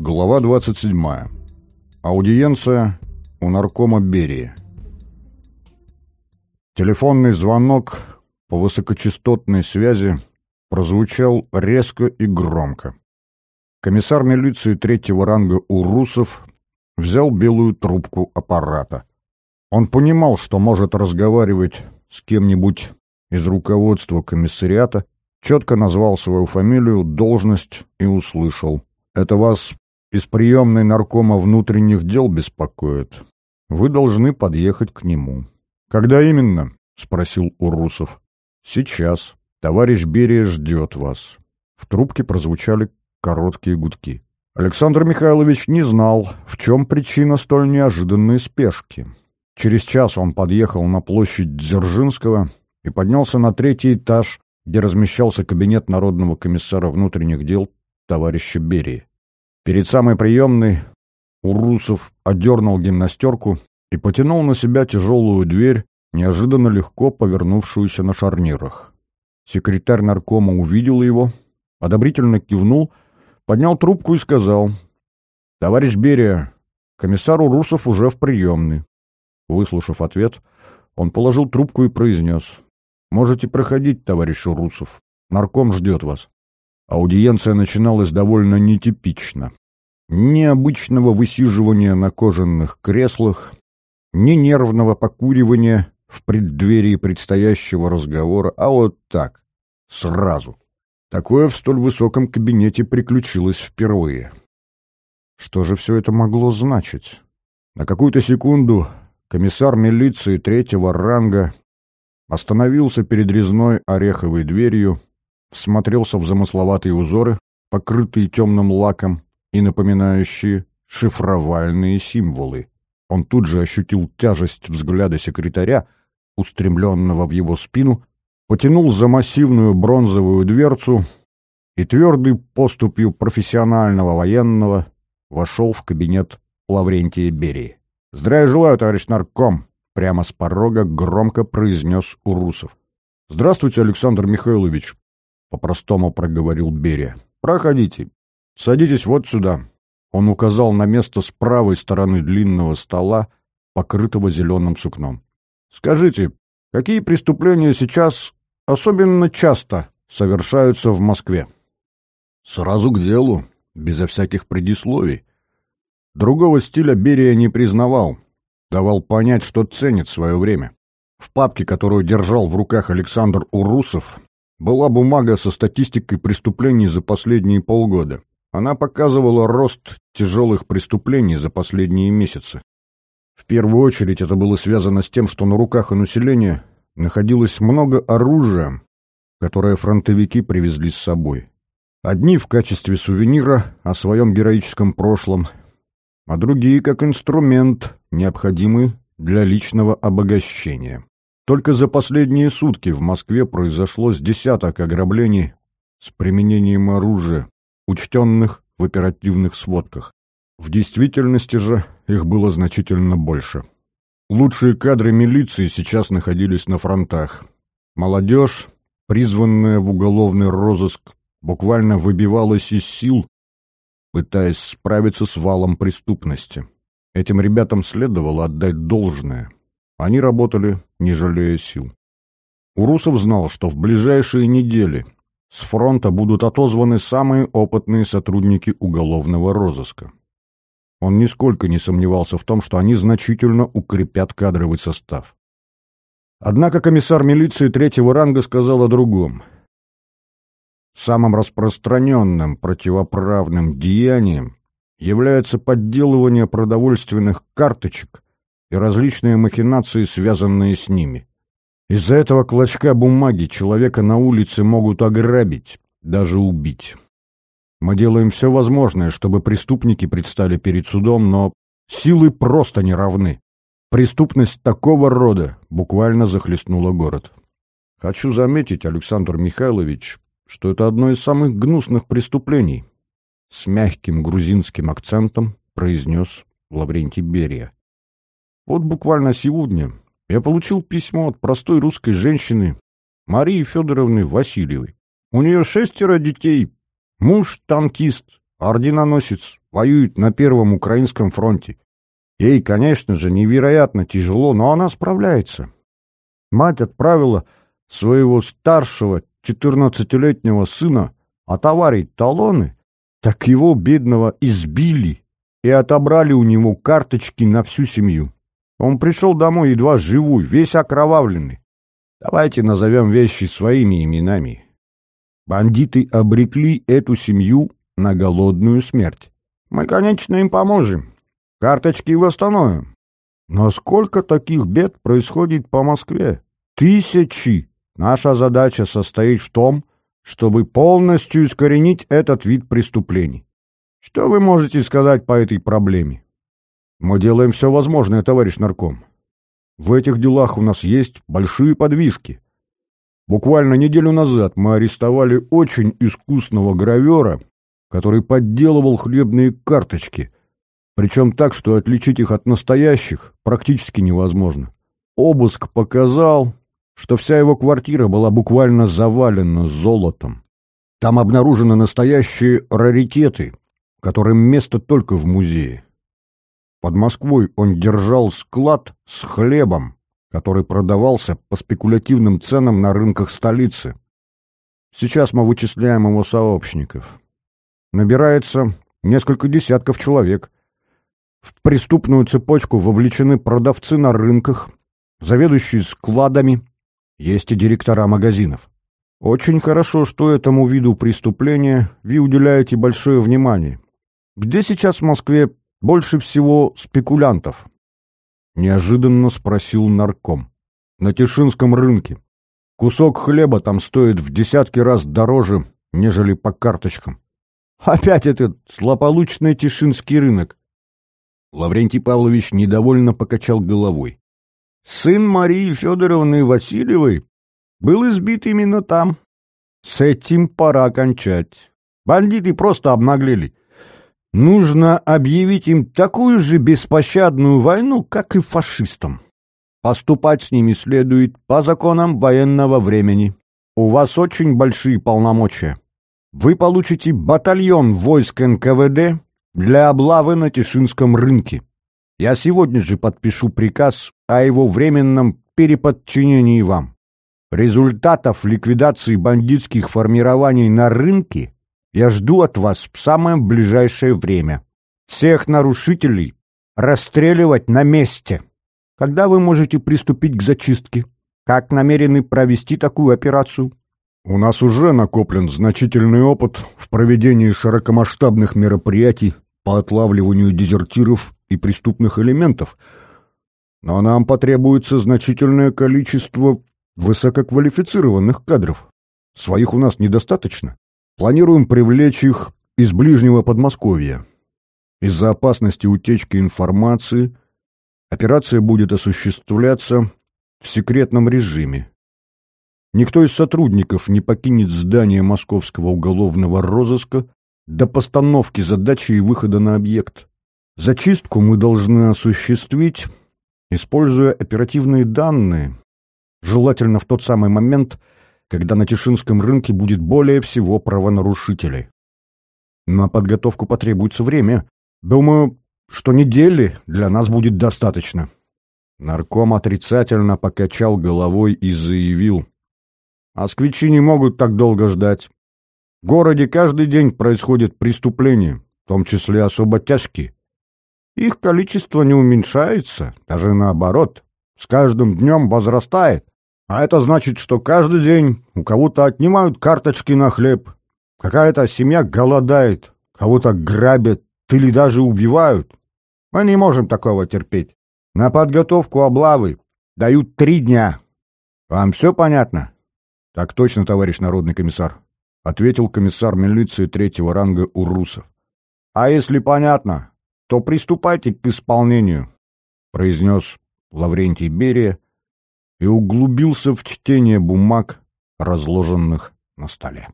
Глава 27. Аудиенция у наркома Берии. Телефонный звонок по высокочастотной связи прозвучал резко и громко. Комиссар милиции третьего ранга Урусов взял белую трубку аппарата. Он понимал, что может разговаривать с кем-нибудь из руководства комиссариата, четко назвал свою фамилию, должность и услышал. «Это вас из приемной наркома внутренних дел беспокоит. Вы должны подъехать к нему». «Когда именно?» — спросил Урусов. «Сейчас. Товарищ Берия ждет вас». В трубке прозвучали короткие гудки. Александр Михайлович не знал, в чем причина столь неожиданной спешки. Через час он подъехал на площадь Дзержинского и поднялся на третий этаж, где размещался кабинет Народного комиссара внутренних дел товарища Берии. Перед самой приемной Урусов одернул гимнастерку и потянул на себя тяжелую дверь, неожиданно легко повернувшуюся на шарнирах. Секретарь наркома увидел его, одобрительно кивнул, поднял трубку и сказал, «Товарищ Берия, комиссар Урусов уже в приемной». Выслушав ответ, он положил трубку и произнес, «Можете проходить, товарищ Урусов, нарком ждет вас». Аудиенция начиналась довольно нетипично. Ни обычного высиживания на кожаных креслах, ни нервного покуривания в преддверии предстоящего разговора, а вот так, сразу. Такое в столь высоком кабинете приключилось впервые. Что же все это могло значить? На какую-то секунду комиссар милиции третьего ранга остановился перед резной ореховой дверью, всмотрелся в замысловатые узоры, покрытые темным лаком и напоминающие шифровальные символы. Он тут же ощутил тяжесть взгляда секретаря, устремленного в его спину, потянул за массивную бронзовую дверцу и твердой поступью профессионального военного вошел в кабинет Лаврентия Берии. «Здравия желаю, товарищ нарком!» — прямо с порога громко произнес Урусов. «Здравствуйте, Александр Михайлович!» — по-простому проговорил Берия. «Проходите. Садитесь вот сюда». Он указал на место с правой стороны длинного стола, покрытого зеленым сукном. «Скажите, какие преступления сейчас особенно часто совершаются в Москве?» «Сразу к делу, безо всяких предисловий. Другого стиля Берия не признавал, давал понять, что ценит свое время. В папке, которую держал в руках Александр Урусов, была бумага со статистикой преступлений за последние полгода. Она показывала рост тяжелых преступлений за последние месяцы. В первую очередь это было связано с тем, что на руках у населения находилось много оружия, которое фронтовики привезли с собой. Одни в качестве сувенира о своем героическом прошлом, а другие как инструмент, необходимый для личного обогащения. Только за последние сутки в Москве произошло с десяток ограблений с применением оружия, учтенных в оперативных сводках. В действительности же их было значительно больше. Лучшие кадры милиции сейчас находились на фронтах. Молодежь, призванная в уголовный розыск, буквально выбивалась из сил, пытаясь справиться с валом преступности. Этим ребятам следовало отдать должное. Они работали, не жалея сил. Урусов знал, что в ближайшие недели с фронта будут отозваны самые опытные сотрудники уголовного розыска. Он нисколько не сомневался в том, что они значительно укрепят кадровый состав. Однако комиссар милиции третьего ранга сказал о другом — Самым распространенным противоправным деянием является подделывание продовольственных карточек и различные махинации, связанные с ними. Из-за этого клочка бумаги человека на улице могут ограбить, даже убить. Мы делаем все возможное, чтобы преступники предстали перед судом, но силы просто не равны. Преступность такого рода буквально захлестнула город. Хочу заметить, Александр Михайлович, что это одно из самых гнусных преступлений, с мягким грузинским акцентом произнес Лаврентий Берия. Вот буквально сегодня я получил письмо от простой русской женщины Марии Федоровны Васильевой. У нее шестеро детей, муж танкист, орденоносец, воюет на Первом Украинском фронте. Ей, конечно же, невероятно тяжело, но она справляется. Мать отправила своего старшего, четырнадцатилетнего сына отоварить талоны, так его, бедного, избили и отобрали у него карточки на всю семью. Он пришел домой едва живой, весь окровавленный. Давайте назовем вещи своими именами. Бандиты обрекли эту семью на голодную смерть. Мы, конечно, им поможем. Карточки восстановим. Но сколько таких бед происходит по Москве? Тысячи. Наша задача состоит в том, чтобы полностью искоренить этот вид преступлений. Что вы можете сказать по этой проблеме? Мы делаем все возможное, товарищ нарком. В этих делах у нас есть большие подвижки. Буквально неделю назад мы арестовали очень искусного гравера, который подделывал хлебные карточки, причем так, что отличить их от настоящих практически невозможно. Обыск показал, что вся его квартира была буквально завалена золотом. Там обнаружены настоящие раритеты, которым место только в музее. Под Москвой он держал склад с хлебом, который продавался по спекулятивным ценам на рынках столицы. Сейчас мы вычисляем его сообщников. Набирается несколько десятков человек. В преступную цепочку вовлечены продавцы на рынках, заведующие складами, есть и директора магазинов. Очень хорошо, что этому виду преступления вы уделяете большое внимание. Где сейчас в Москве больше всего спекулянтов? Неожиданно спросил нарком. На Тишинском рынке. Кусок хлеба там стоит в десятки раз дороже, нежели по карточкам. Опять этот злополучный Тишинский рынок. Лаврентий Павлович недовольно покачал головой. Сын Марии Федоровны Васильевой был избит именно там. С этим пора кончать. Бандиты просто обнаглели. Нужно объявить им такую же беспощадную войну, как и фашистам. Поступать с ними следует по законам военного времени. У вас очень большие полномочия. Вы получите батальон войск НКВД для облавы на Тишинском рынке. Я сегодня же подпишу приказ о его временном переподчинении вам. Результатов ликвидации бандитских формирований на рынке я жду от вас в самое ближайшее время. Всех нарушителей расстреливать на месте. Когда вы можете приступить к зачистке? Как намерены провести такую операцию? У нас уже накоплен значительный опыт в проведении широкомасштабных мероприятий по отлавливанию дезертиров и преступных элементов, но нам потребуется значительное количество высококвалифицированных кадров. Своих у нас недостаточно. Планируем привлечь их из ближнего Подмосковья. Из-за опасности утечки информации операция будет осуществляться в секретном режиме. Никто из сотрудников не покинет здание московского уголовного розыска до постановки задачи и выхода на объект. Зачистку мы должны осуществить, используя оперативные данные, желательно в тот самый момент, когда на Тишинском рынке будет более всего правонарушителей. На подготовку потребуется время. Думаю, что недели для нас будет достаточно. Нарком отрицательно покачал головой и заявил. Москвичи не могут так долго ждать. В городе каждый день происходят преступления, в том числе особо тяжкие. Их количество не уменьшается, даже наоборот, с каждым днем возрастает. А это значит, что каждый день у кого-то отнимают карточки на хлеб, какая-то семья голодает, кого-то грабят или даже убивают. Мы не можем такого терпеть. На подготовку облавы дают три дня. Вам все понятно? Так точно, товарищ народный комиссар, ответил комиссар милиции третьего ранга Урусов. А если понятно, то приступайте к исполнению, произнес Лаврентий Берия, и углубился в чтение бумаг, разложенных на столе.